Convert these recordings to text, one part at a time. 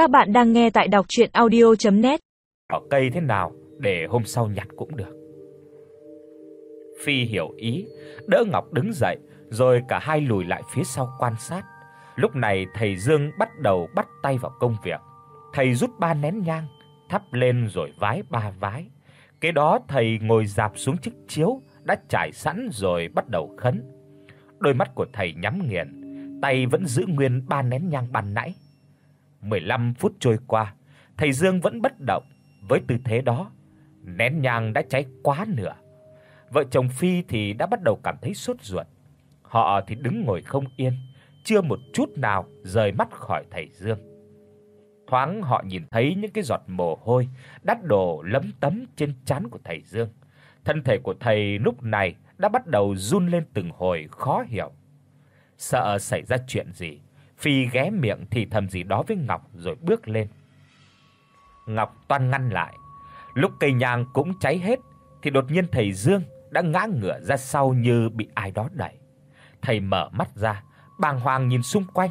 Các bạn đang nghe tại đọc audio net Ở cây thế nào để hôm sau nhặt cũng được. Phi hiểu ý, đỡ Ngọc đứng dậy, rồi cả hai lùi lại phía sau quan sát. Lúc này thầy Dương bắt đầu bắt tay vào công việc. Thầy rút ba nén nhang, thắp lên rồi vái ba vái. Kế đó thầy ngồi dạp xuống chiếc chiếu đã trải sẵn rồi bắt đầu khấn. Đôi mắt của thầy nhắm nghiền, tay vẫn giữ nguyên ba nén nhang ban nãy. 15 phút trôi qua, thầy Dương vẫn bất động với tư thế đó. Nén nhang đã cháy quá nửa. Vợ chồng Phi thì đã bắt đầu cảm thấy sốt ruột. Họ thì đứng ngồi không yên, chưa một chút nào rời mắt khỏi thầy Dương. Thoáng họ nhìn thấy những cái giọt mồ hôi đắt đổ lấm tấm trên trán của thầy Dương. Thân thể của thầy lúc này đã bắt đầu run lên từng hồi khó hiểu. Sợ xảy ra chuyện gì, Phi ghé miệng thì thầm gì đó với Ngọc rồi bước lên. Ngọc toan ngăn lại. Lúc cây nhang cũng cháy hết thì đột nhiên thầy Dương đã ngã ngửa ra sau như bị ai đó đẩy. Thầy mở mắt ra, bàng hoàng nhìn xung quanh.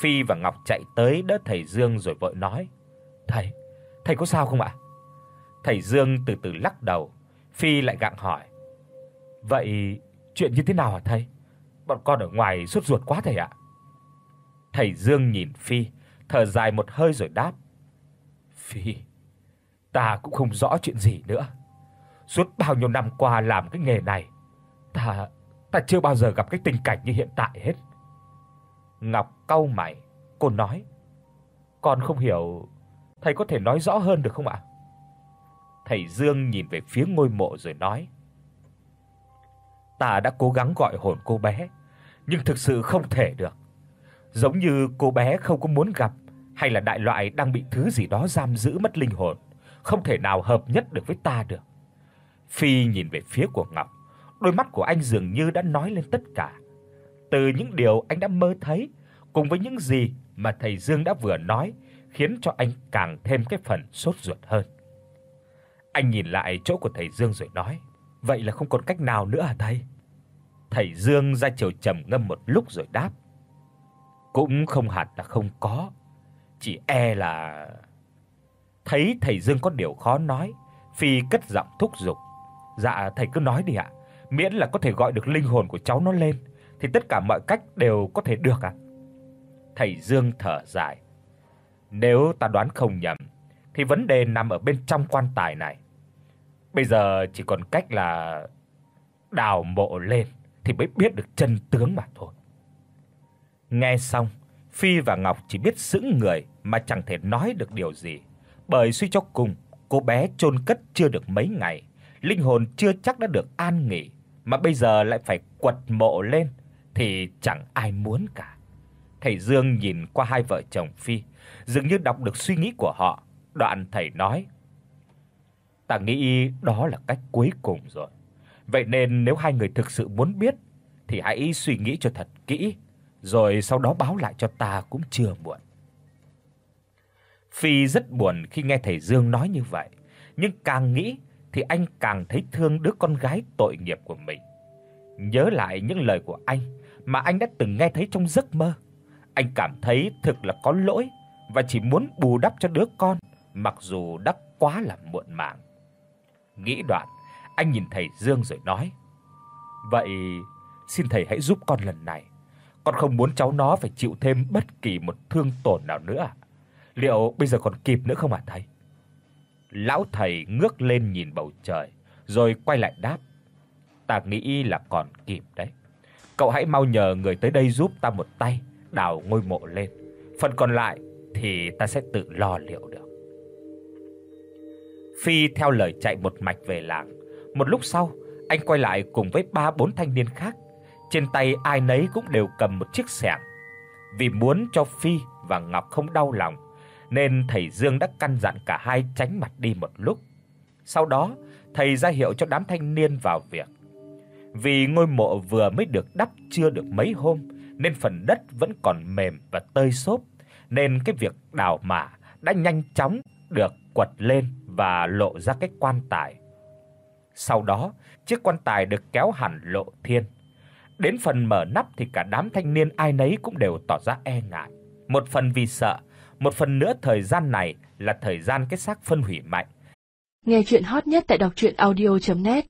Phi và Ngọc chạy tới đỡ thầy Dương rồi vội nói: "Thầy, thầy có sao không ạ?" Thầy Dương từ từ lắc đầu, Phi lại gặng hỏi: "Vậy chuyện như thế nào hả thầy? Bọn con ở ngoài sốt ruột quá thầy ạ." Thầy Dương nhìn Phi, thở dài một hơi rồi đáp: "Phi, ta cũng không rõ chuyện gì nữa. Suốt bao nhiêu năm qua làm cái nghề này, ta ta chưa bao giờ gặp cái tình cảnh như hiện tại hết." Ngọc cau mày, cô nói: "Con không hiểu, thầy có thể nói rõ hơn được không ạ?" Thầy Dương nhìn về phía ngôi mộ rồi nói: "Ta đã cố gắng gọi hồn cô bé, nhưng thực sự không thể được. Giống như cô bé không có muốn gặp hay là đại loại đang bị thứ gì đó giam giữ mất linh hồn, không thể nào hợp nhất được với ta được." Phi nhìn về phía của Ngọc, đôi mắt của anh dường như đã nói lên tất cả. Từ những điều anh đã mơ thấy cùng với những gì mà thầy Dương đã vừa nói, khiến cho anh càng thêm cái phần sốt ruột hơn. Anh nhìn lại chỗ của thầy Dương rồi nói: "Vậy là không còn cách nào nữa à thầy?" Thầy Dương ra chiều trầm ngâm một lúc rồi đáp: "Cũng không hẳn là không có, chỉ e là..." Thấy thầy Dương có điều khó nói, Phi cất giọng thúc giục: "Dạ thầy cứ nói đi ạ, miễn là có thể gọi được linh hồn của cháu nó lên thì tất cả mọi cách đều có thể được ạ." Thầy Dương thở dài: "Nếu ta đoán không nhầm thì vấn đề nằm ở bên trong quan tài này. Bây giờ chỉ còn cách là đào mộ lên thì mới biết được chân tướng mà thôi." Nghe xong, Phi và Ngọc chỉ biết sững người mà chẳng thể nói được điều gì, bởi suy cho cùng, cô bé chôn cất chưa được mấy ngày, linh hồn chưa chắc đã được an nghỉ, mà bây giờ lại phải quật mộ lên thì chẳng ai muốn cả. Thầy Dương nhìn qua hai vợ chồng Phi, dường như đọc được suy nghĩ của họ, đoạn thầy nói: "Ta nghĩ đó là cách cuối cùng rồi. Vậy nên nếu hai người thực sự muốn biết thì hãy suy nghĩ cho thật kỹ, rồi sau đó báo lại cho ta cũng chưa muộn." Phi rất buồn khi nghe thầy Dương nói như vậy, nhưng càng nghĩ thì anh càng thấy thương đứa con gái tội nghiệp của mình. Nhớ lại những lời của anh mà anh đã từng nghe thấy trong giấc mơ, anh cảm thấy thực là có lỗi và chỉ muốn bù đắp cho đứa con, mặc dù đã quá là muộn màng. Nghĩ đoạn, anh nhìn thầy Dương rồi nói: "Vậy xin thầy hãy giúp con lần này. Con không muốn cháu nó phải chịu thêm bất kỳ một thương tổn nào nữa. Liệu bây giờ còn kịp nữa không ạ thầy?" Lão thầy ngước lên nhìn bầu trời, rồi quay lại đáp: "Ta nghĩ là còn kịp đấy. Cậu hãy mau nhờ người tới đây giúp ta một tay, đào ngôi mộ lên. Phần còn lại thì ta sẽ tự lo liệu được." Phi theo lời chạy một mạch về làng. Một lúc sau, anh quay lại cùng với ba bốn thanh niên khác. Trên tay ai nấy cũng đều cầm một chiếc xẻng. Vì muốn cho Phi và Ngọc không đau lòng, nên thầy Dương đã căn dặn cả hai tránh mặt đi một lúc. Sau đó, thầy ra hiệu cho đám thanh niên vào việc. Vì ngôi mộ vừa mới được đắp chưa được mấy hôm, nên phần đất vẫn còn mềm và tơi xốp, nên cái việc đào mả đã nhanh chóng được quật lên và lộ ra cái quan tài. Sau đó, chiếc quan tài được kéo hẳn lộ thiên. Đến phần mở nắp thì cả đám thanh niên ai nấy cũng đều tỏ ra e ngại, một phần vì sợ, một phần nữa thời gian này là thời gian cái xác phân hủy mạnh. Nghe truyện hot nhất tại đọc audio net